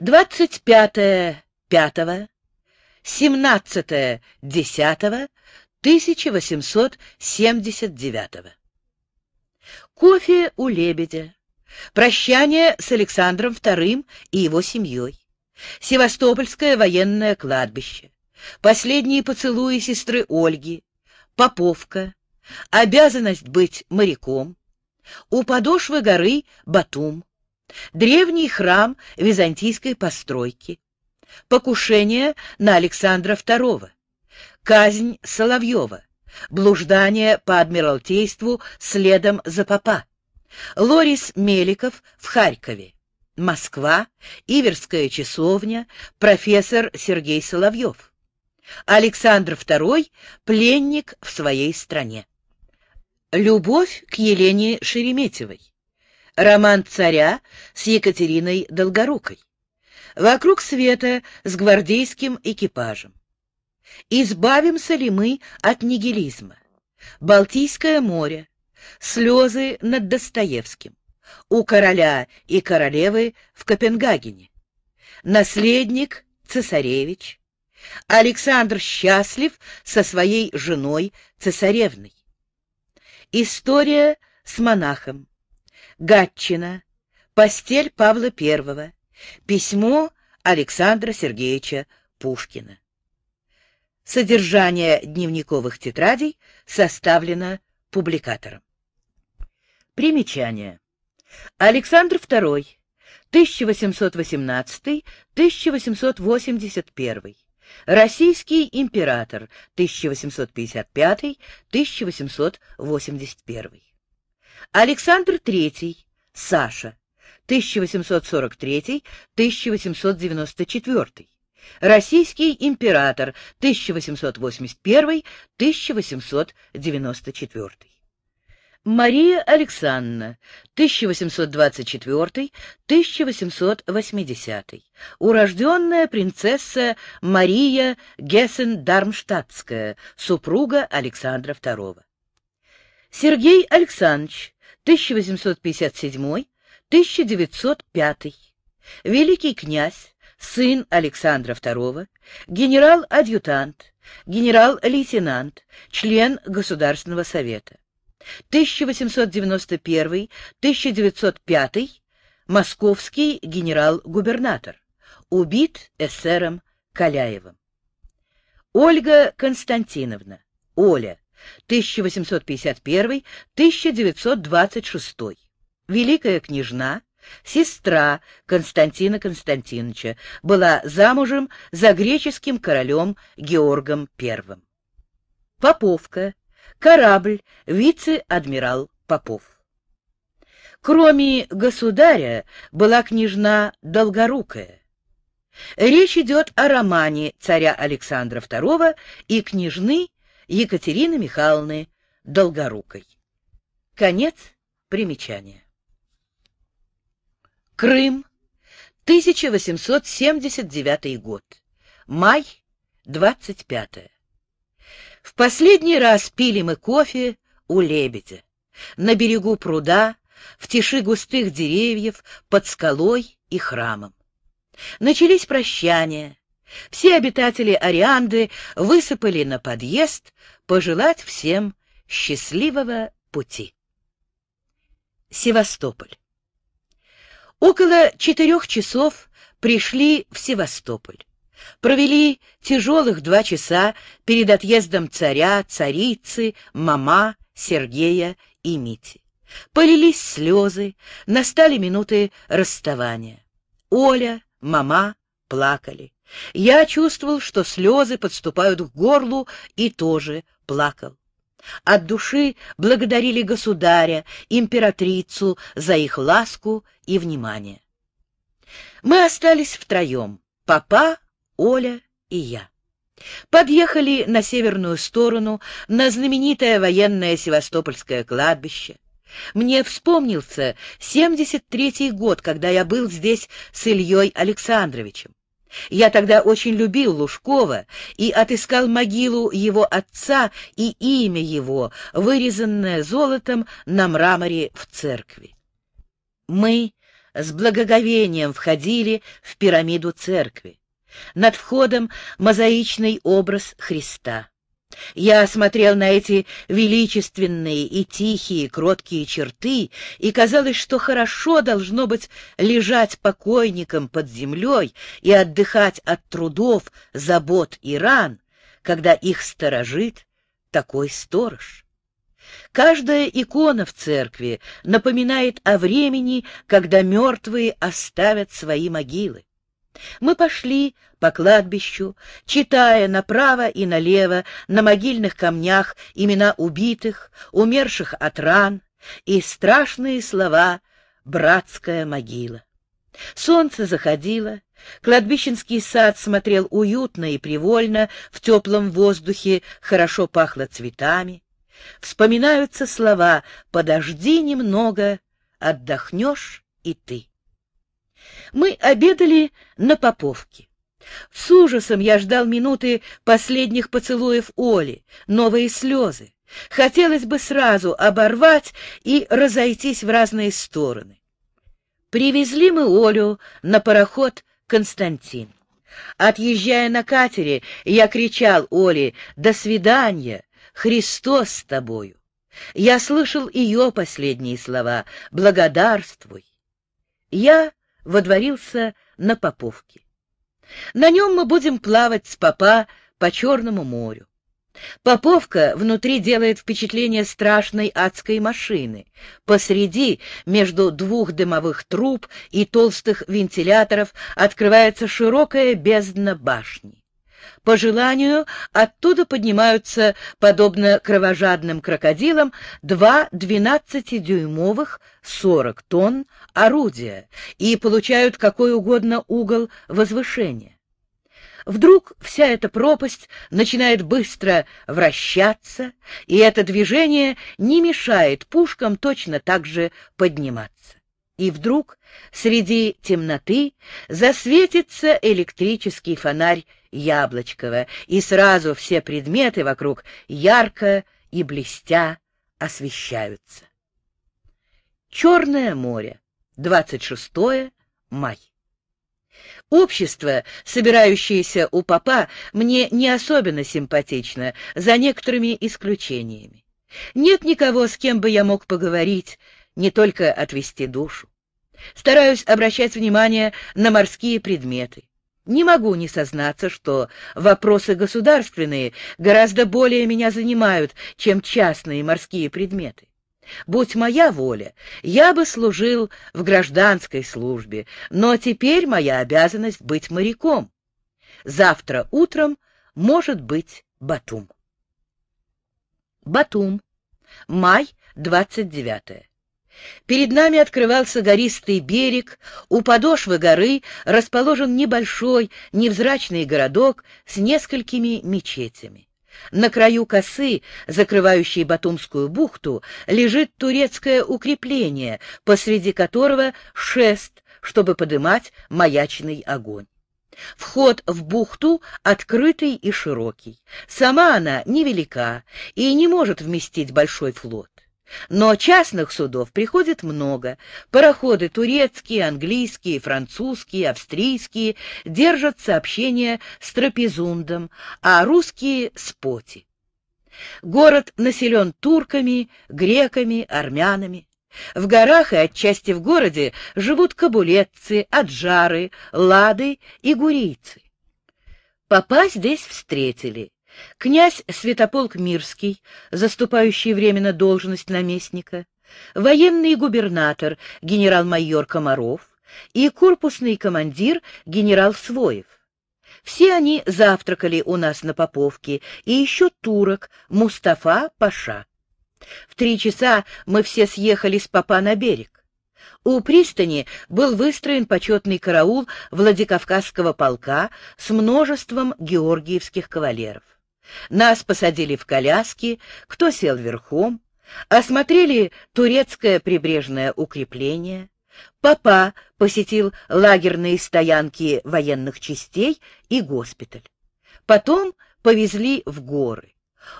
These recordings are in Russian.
25 5 17 10 1879 Кофе у лебедя. Прощание с Александром II и его семьей. Севастопольское военное кладбище. Последние поцелуи сестры Ольги. Поповка. Обязанность быть моряком. У подошвы горы Батум. Древний храм византийской постройки. Покушение на Александра II. Казнь Соловьева. Блуждание по Адмиралтейству следом за папа. Лорис Меликов в Харькове. Москва, Иверская часовня, профессор Сергей Соловьев. Александр II — пленник в своей стране. Любовь к Елене Шереметьевой. Роман царя с Екатериной Долгорукой. Вокруг света с гвардейским экипажем. Избавимся ли мы от нигилизма? Балтийское море. Слезы над Достоевским. У короля и королевы в Копенгагене. Наследник цесаревич. Александр счастлив со своей женой цесаревной. История с монахом. Гатчина. Постель Павла I. Письмо Александра Сергеевича Пушкина. Содержание дневниковых тетрадей составлено публикатором. Примечание. Александр II, 1818-1881. Российский император, 1855-1881. Александр III, Саша, 1843-1894. Российский император 1881-1894. Мария Александровна, 1824-1880. Урожденная принцесса Мария Гессен-Дармштадтская, супруга Александра II. Сергей Александрович, 1857-1905. Великий князь, сын Александра II, генерал-адъютант, генерал-лейтенант, член Государственного совета. 1891-1905 московский генерал-губернатор, убит эсером Каляевым. Ольга Константиновна, Оля, 1851-1926, великая княжна, сестра Константина Константиновича, была замужем за греческим королем Георгом I. Поповка, корабль, вице-адмирал Попов. Кроме государя была княжна Долгорукая. Речь идет о романе царя Александра II и княжны Екатерины Михайловны Долгорукой. Конец примечания. Крым, 1879 год. Май, 25. В последний раз пили мы кофе у лебедя, на берегу пруда, в тиши густых деревьев, под скалой и храмом. Начались прощания. Все обитатели Арианды высыпали на подъезд пожелать всем счастливого пути. Севастополь. Около четырех часов пришли в Севастополь. Провели тяжелых два часа перед отъездом царя, царицы, мама, Сергея и Мити. Полились слезы, настали минуты расставания. Оля, мама плакали. Я чувствовал, что слезы подступают к горлу, и тоже плакал. От души благодарили государя, императрицу за их ласку и внимание. Мы остались втроем — папа, Оля и я. Подъехали на северную сторону, на знаменитое военное Севастопольское кладбище. Мне вспомнился 73-й год, когда я был здесь с Ильей Александровичем. Я тогда очень любил Лужкова и отыскал могилу его отца и имя его, вырезанное золотом на мраморе в церкви. Мы с благоговением входили в пирамиду церкви. Над входом мозаичный образ Христа. Я смотрел на эти величественные и тихие, кроткие черты, и казалось, что хорошо должно быть лежать покойником под землей и отдыхать от трудов, забот и ран, когда их сторожит такой сторож. Каждая икона в церкви напоминает о времени, когда мертвые оставят свои могилы. Мы пошли по кладбищу, читая направо и налево на могильных камнях имена убитых, умерших от ран и страшные слова «братская могила». Солнце заходило, кладбищенский сад смотрел уютно и привольно, в теплом воздухе хорошо пахло цветами. Вспоминаются слова «подожди немного, отдохнешь и ты». Мы обедали на Поповке. С ужасом я ждал минуты последних поцелуев Оли, новые слезы. Хотелось бы сразу оборвать и разойтись в разные стороны. Привезли мы Олю на пароход «Константин». Отъезжая на катере, я кричал Оле «До свидания! Христос с тобою!» Я слышал ее последние слова «Благодарствуй!» Я водворился на Поповке. На нем мы будем плавать с Попа по Черному морю. Поповка внутри делает впечатление страшной адской машины. Посреди, между двух дымовых труб и толстых вентиляторов, открывается широкая бездна башни. По желанию, оттуда поднимаются, подобно кровожадным крокодилам, два двенадцатидюймовых, сорок тонн, орудия и получают какой угодно угол возвышения. Вдруг вся эта пропасть начинает быстро вращаться, и это движение не мешает пушкам точно так же подниматься. И вдруг среди темноты засветится электрический фонарь Яблочкова, и сразу все предметы вокруг ярко и блестя освещаются. Черное море, 26 май. Общество, собирающееся у папа, мне не особенно симпатично, за некоторыми исключениями. Нет никого, с кем бы я мог поговорить, не только отвести душу. Стараюсь обращать внимание на морские предметы. Не могу не сознаться, что вопросы государственные гораздо более меня занимают, чем частные морские предметы. Будь моя воля, я бы служил в гражданской службе, но теперь моя обязанность быть моряком. Завтра утром может быть Батум. Батум. Май 29. Перед нами открывался гористый берег, у подошвы горы расположен небольшой, невзрачный городок с несколькими мечетями. На краю косы, закрывающей Батумскую бухту, лежит турецкое укрепление, посреди которого шест, чтобы подымать маячный огонь. Вход в бухту открытый и широкий. Сама она невелика и не может вместить большой флот. Но частных судов приходит много. Пароходы турецкие, английские, французские, австрийские держат сообщения с Трапезундом, а русские — с Поти. Город населен турками, греками, армянами. В горах и отчасти в городе живут кабулетцы, аджары, лады и гурийцы. Попа здесь встретили. Князь Святополк Мирский, заступающий временно должность наместника, военный губернатор генерал-майор Комаров и корпусный командир генерал Своев. Все они завтракали у нас на Поповке, и еще турок Мустафа Паша. В три часа мы все съехали с Попа на берег. У пристани был выстроен почетный караул Владикавказского полка с множеством георгиевских кавалеров. Нас посадили в коляски, кто сел верхом, осмотрели турецкое прибрежное укрепление. Папа посетил лагерные стоянки военных частей и госпиталь. Потом повезли в горы.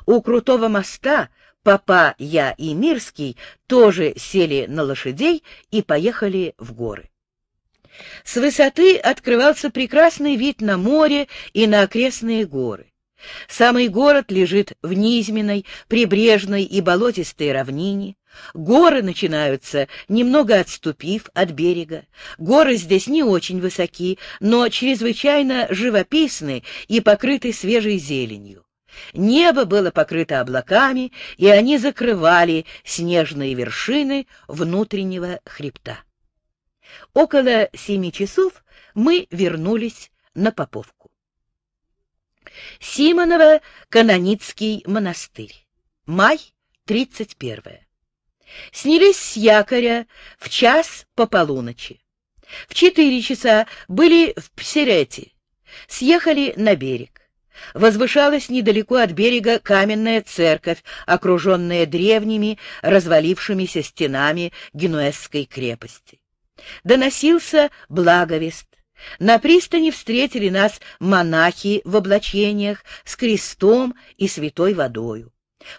У крутого моста папа, я и Мирский тоже сели на лошадей и поехали в горы. С высоты открывался прекрасный вид на море и на окрестные горы. Самый город лежит в низменной, прибрежной и болотистой равнине. Горы начинаются, немного отступив от берега. Горы здесь не очень высоки, но чрезвычайно живописны и покрыты свежей зеленью. Небо было покрыто облаками, и они закрывали снежные вершины внутреннего хребта. Около семи часов мы вернулись на Поповку. Симоново Каноницкий монастырь. Май 31. Снялись с якоря в час по полуночи. В четыре часа были в Псерете. Съехали на берег. Возвышалась недалеко от берега каменная церковь, окруженная древними, развалившимися стенами Генуэзской крепости. Доносился благовест. На пристани встретили нас монахи в облачениях с крестом и святой водою.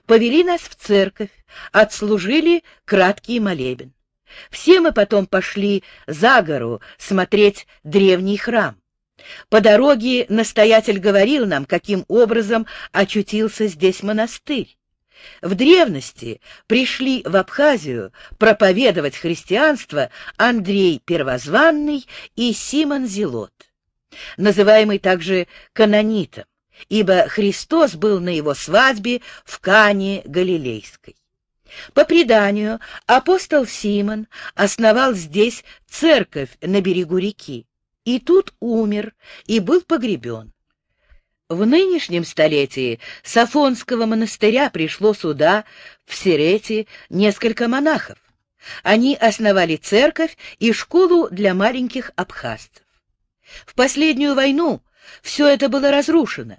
Повели нас в церковь, отслужили краткий молебен. Все мы потом пошли за гору смотреть древний храм. По дороге настоятель говорил нам, каким образом очутился здесь монастырь. В древности пришли в Абхазию проповедовать христианство Андрей Первозванный и Симон Зелот, называемый также канонитом, ибо Христос был на его свадьбе в Кане Галилейской. По преданию, апостол Симон основал здесь церковь на берегу реки, и тут умер и был погребен. В нынешнем столетии с Афонского монастыря пришло сюда, в Серете, несколько монахов. Они основали церковь и школу для маленьких абхазцев. В последнюю войну все это было разрушено,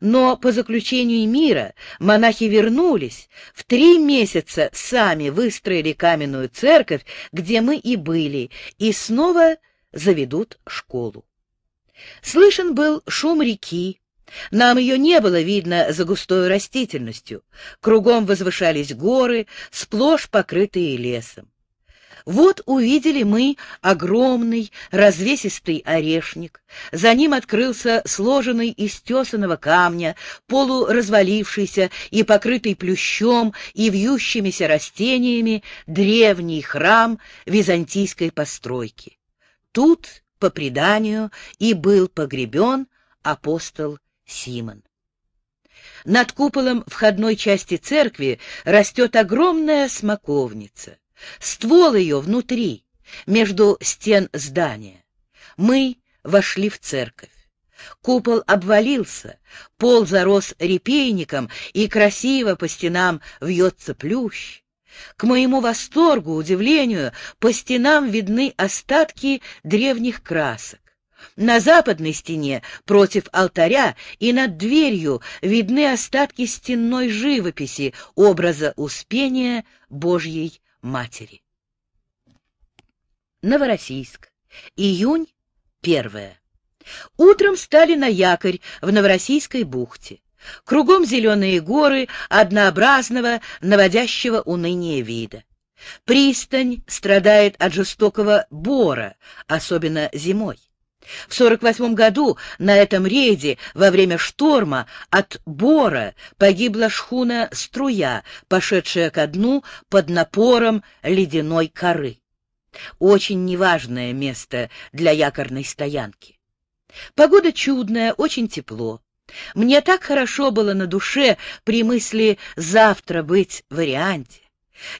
но по заключению мира монахи вернулись, в три месяца сами выстроили каменную церковь, где мы и были, и снова заведут школу. Слышен был шум реки, нам ее не было видно за густой растительностью. Кругом возвышались горы, сплошь покрытые лесом. Вот увидели мы огромный развесистый орешник. За ним открылся сложенный из тесаного камня, полуразвалившийся и покрытый плющом и вьющимися растениями древний храм византийской постройки. Тут, по преданию, и был погребен апостол Симон. Над куполом входной части церкви растет огромная смоковница. Ствол ее внутри, между стен здания. Мы вошли в церковь. Купол обвалился, пол зарос репейником, и красиво по стенам вьется плющ. К моему восторгу, удивлению, по стенам видны остатки древних красок. На западной стене, против алтаря и над дверью видны остатки стенной живописи образа Успения Божьей Матери. Новороссийск. Июнь первое. Утром стали на якорь в Новороссийской бухте. Кругом зеленые горы однообразного, наводящего уныние вида. Пристань страдает от жестокого бора, особенно зимой. В 48 году на этом рейде во время шторма от Бора погибла шхуна «Струя», пошедшая ко дну под напором ледяной коры. Очень неважное место для якорной стоянки. Погода чудная, очень тепло. Мне так хорошо было на душе при мысли завтра быть в варианте.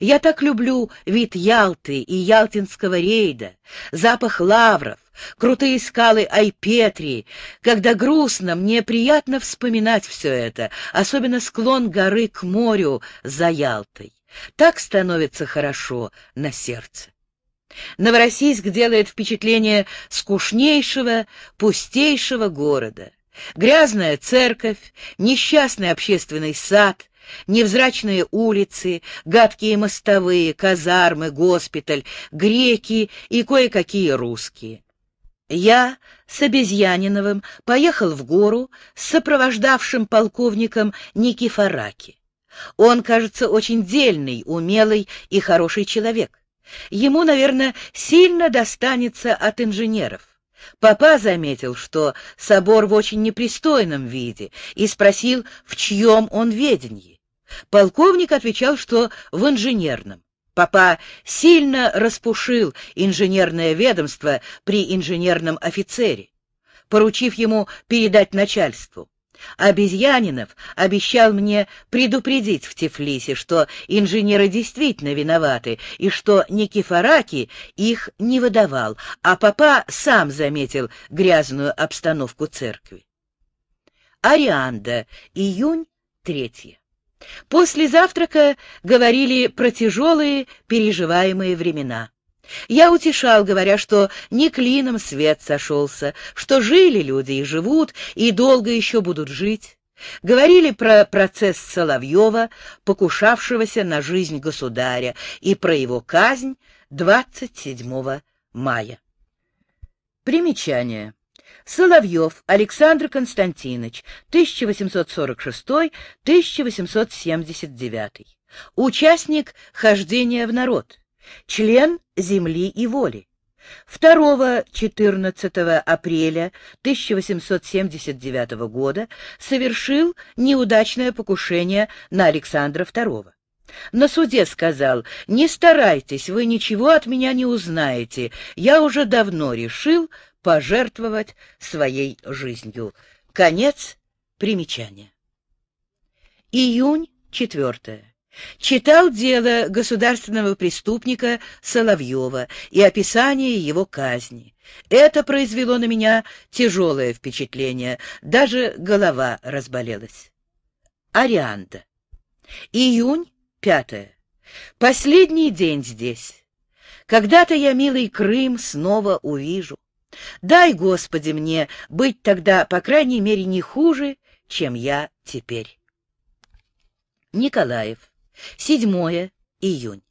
Я так люблю вид Ялты и ялтинского рейда, запах лавров, крутые скалы Айпетри. Когда грустно, мне приятно вспоминать все это, особенно склон горы к морю за Ялтой. Так становится хорошо на сердце. Новороссийск делает впечатление скучнейшего, пустейшего города. Грязная церковь, несчастный общественный сад — Невзрачные улицы, гадкие мостовые, казармы, госпиталь, греки и кое-какие русские. Я с Обезьяниновым поехал в гору с сопровождавшим полковником Никифораки. Он, кажется, очень дельный, умелый и хороший человек. Ему, наверное, сильно достанется от инженеров. Папа заметил, что собор в очень непристойном виде, и спросил, в чьем он веденье. Полковник отвечал, что в инженерном. Папа сильно распушил инженерное ведомство при инженерном офицере, поручив ему передать начальству. Обезьянинов обещал мне предупредить в Тифлисе, что инженеры действительно виноваты, и что Никифораки их не выдавал, а папа сам заметил грязную обстановку церкви. Арианда, июнь, третье. После завтрака говорили про тяжелые переживаемые времена. Я утешал, говоря, что не клином свет сошелся, что жили люди и живут, и долго еще будут жить. Говорили про процесс Соловьева, покушавшегося на жизнь государя, и про его казнь 27 мая. Примечание. Соловьев Александр Константинович, 1846-1879. Участник хождения в народ член «Земли и воли». 2-14 апреля 1879 года совершил неудачное покушение на Александра II. На суде сказал, «Не старайтесь, вы ничего от меня не узнаете. Я уже давно решил пожертвовать своей жизнью». Конец примечания. Июнь 4. Читал дело государственного преступника Соловьева и описание его казни. Это произвело на меня тяжелое впечатление, даже голова разболелась. Арианда. Июнь, пятое. Последний день здесь. Когда-то я, милый Крым, снова увижу. Дай, Господи, мне быть тогда, по крайней мере, не хуже, чем я теперь. Николаев. 7 июнь.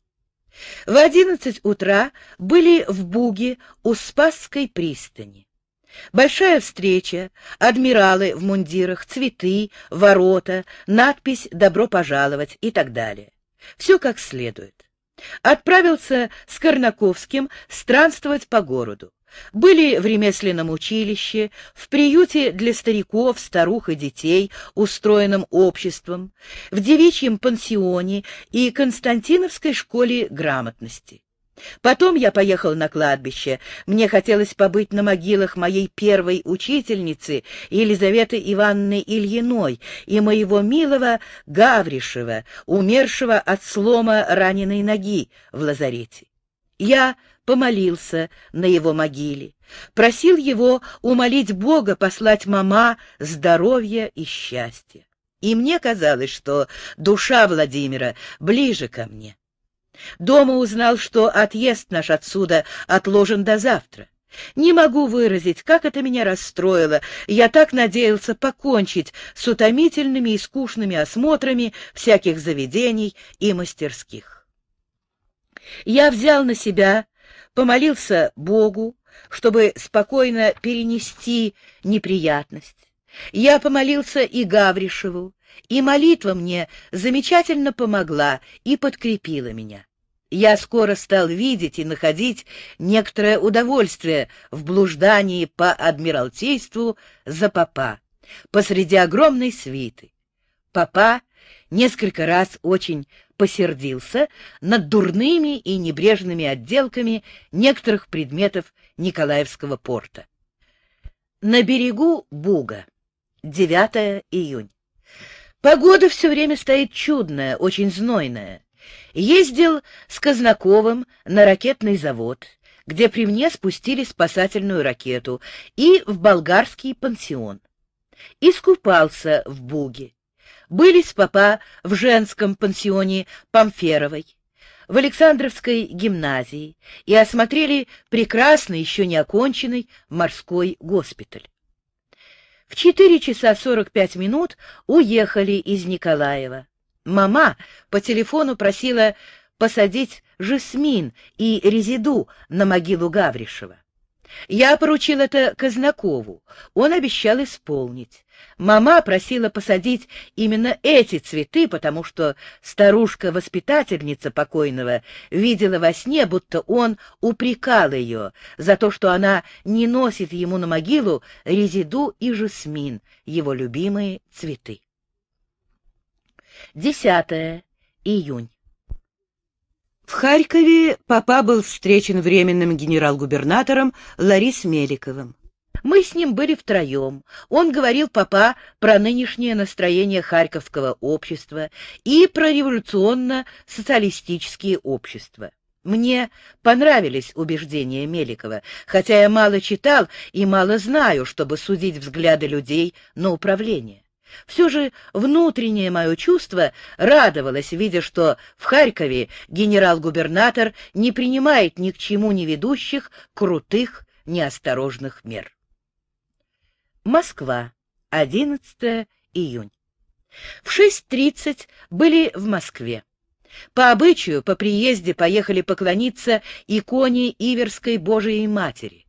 В одиннадцать утра были в Буге у Спасской пристани. Большая встреча, адмиралы в мундирах, цветы, ворота, надпись «Добро пожаловать» и так далее. Все как следует. Отправился с Корнаковским странствовать по городу. Были в ремесленном училище, в приюте для стариков, старух и детей, устроенном обществом, в девичьем пансионе и Константиновской школе грамотности. Потом я поехал на кладбище. Мне хотелось побыть на могилах моей первой учительницы Елизаветы Ивановны Ильиной и моего милого Гавришева, умершего от слома раненой ноги в лазарете. Я помолился на его могиле, просил его умолить Бога послать мама здоровья и счастья. И мне казалось, что душа Владимира ближе ко мне. Дома узнал, что отъезд наш отсюда отложен до завтра. Не могу выразить, как это меня расстроило. Я так надеялся покончить с утомительными и скучными осмотрами всяких заведений и мастерских. Я взял на себя помолился Богу, чтобы спокойно перенести неприятность. Я помолился и Гавришеву, и молитва мне замечательно помогла и подкрепила меня. Я скоро стал видеть и находить некоторое удовольствие в блуждании по Адмиралтейству за папа, посреди огромной свиты. Папа несколько раз очень посердился над дурными и небрежными отделками некоторых предметов Николаевского порта. На берегу Буга. 9 июнь. Погода все время стоит чудная, очень знойная. Ездил с Казнаковым на ракетный завод, где при мне спустили спасательную ракету, и в болгарский пансион. Искупался в Буге были с папа в женском пансионе Памферовой, в Александровской гимназии и осмотрели прекрасный, еще не оконченный морской госпиталь. В четыре часа сорок пять минут уехали из Николаева. Мама по телефону просила посадить жасмин и резиду на могилу Гавришева. Я поручил это Казнакову, он обещал исполнить. Мама просила посадить именно эти цветы, потому что старушка-воспитательница покойного видела во сне, будто он упрекал ее за то, что она не носит ему на могилу резиду и жасмин, его любимые цветы. 10 июнь. В Харькове папа был встречен временным генерал-губернатором Ларис Меликовым. Мы с ним были втроем. Он говорил папа про нынешнее настроение Харьковского общества и про революционно-социалистические общества. Мне понравились убеждения Меликова, хотя я мало читал и мало знаю, чтобы судить взгляды людей на управление. Все же внутреннее мое чувство радовалось, видя, что в Харькове генерал-губернатор не принимает ни к чему не ведущих крутых неосторожных мер. Москва, 11 июнь. В 6.30 были в Москве. По обычаю, по приезде поехали поклониться иконе Иверской Божией Матери.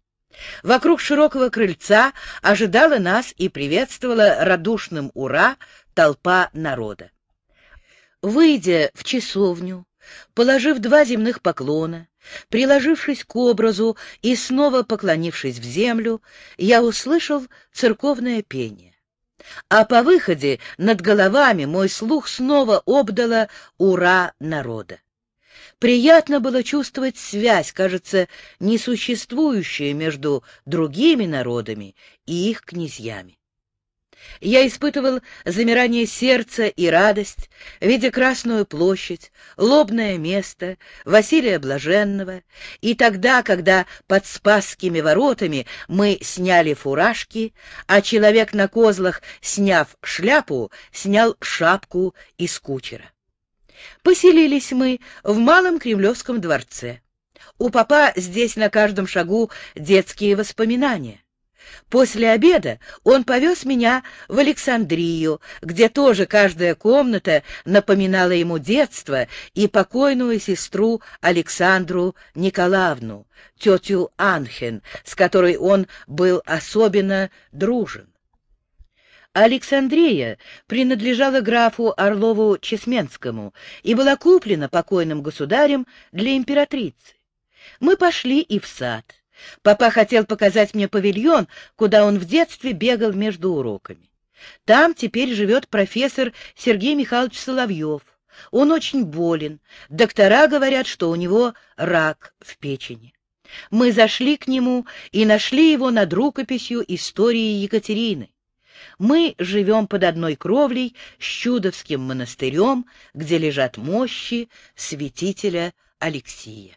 Вокруг широкого крыльца ожидала нас и приветствовала радушным «Ура!» толпа народа. Выйдя в часовню, положив два земных поклона, Приложившись к образу и снова поклонившись в землю, я услышал церковное пение. А по выходе над головами мой слух снова обдало «Ура!» народа. Приятно было чувствовать связь, кажется, несуществующую между другими народами и их князьями. Я испытывал замирание сердца и радость, видя Красную площадь, лобное место, Василия Блаженного, и тогда, когда под Спасскими воротами мы сняли фуражки, а человек на козлах, сняв шляпу, снял шапку из кучера. Поселились мы в Малом Кремлевском дворце. У папа здесь на каждом шагу детские воспоминания. После обеда он повез меня в Александрию, где тоже каждая комната напоминала ему детство и покойную сестру Александру Николаевну, тетю Анхен, с которой он был особенно дружен. Александрия принадлежала графу Орлову-Чесменскому и была куплена покойным государем для императрицы. Мы пошли и в сад. Папа хотел показать мне павильон, куда он в детстве бегал между уроками. Там теперь живет профессор Сергей Михайлович Соловьев. Он очень болен. Доктора говорят, что у него рак в печени. Мы зашли к нему и нашли его над рукописью истории Екатерины. Мы живем под одной кровлей с Чудовским монастырем, где лежат мощи святителя Алексия.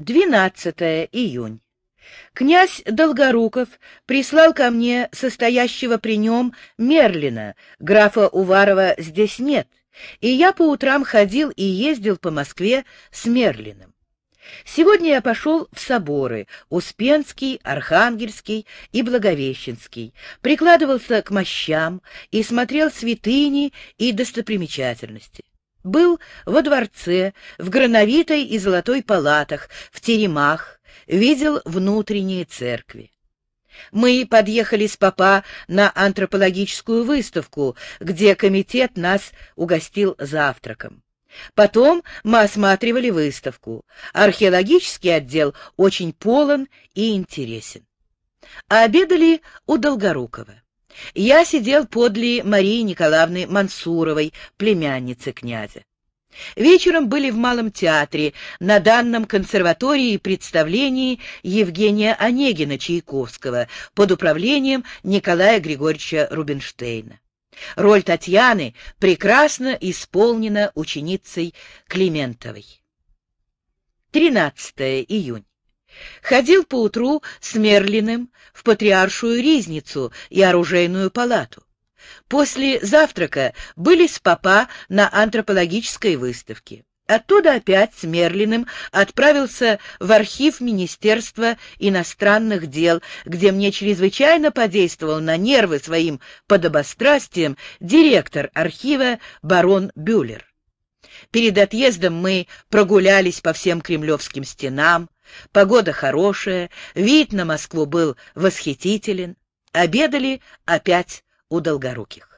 12 июнь. Князь Долгоруков прислал ко мне состоящего при нем Мерлина, графа Уварова здесь нет, и я по утрам ходил и ездил по Москве с Мерлиным. Сегодня я пошел в соборы Успенский, Архангельский и Благовещенский, прикладывался к мощам и смотрел святыни и достопримечательности. Был во дворце, в грановитой и золотой палатах, в теремах, видел внутренние церкви. Мы подъехали с папа на антропологическую выставку, где комитет нас угостил завтраком. Потом мы осматривали выставку. Археологический отдел очень полон и интересен. обедали у Долгорукова. Я сидел подле Марии Николаевны Мансуровой, племянницы князя. Вечером были в Малом театре на данном консерватории представлении Евгения Онегина Чайковского под управлением Николая Григорьевича Рубинштейна. Роль Татьяны прекрасно исполнена ученицей Климентовой. 13 июнь. Ходил поутру с Мерлиным в патриаршую ризницу и оружейную палату. После завтрака были с папа на антропологической выставке. Оттуда опять с Мерлиным отправился в архив Министерства иностранных дел, где мне чрезвычайно подействовал на нервы своим подобострастием директор архива барон Бюллер. Перед отъездом мы прогулялись по всем кремлевским стенам, Погода хорошая, вид на Москву был восхитителен. Обедали опять у Долгоруких.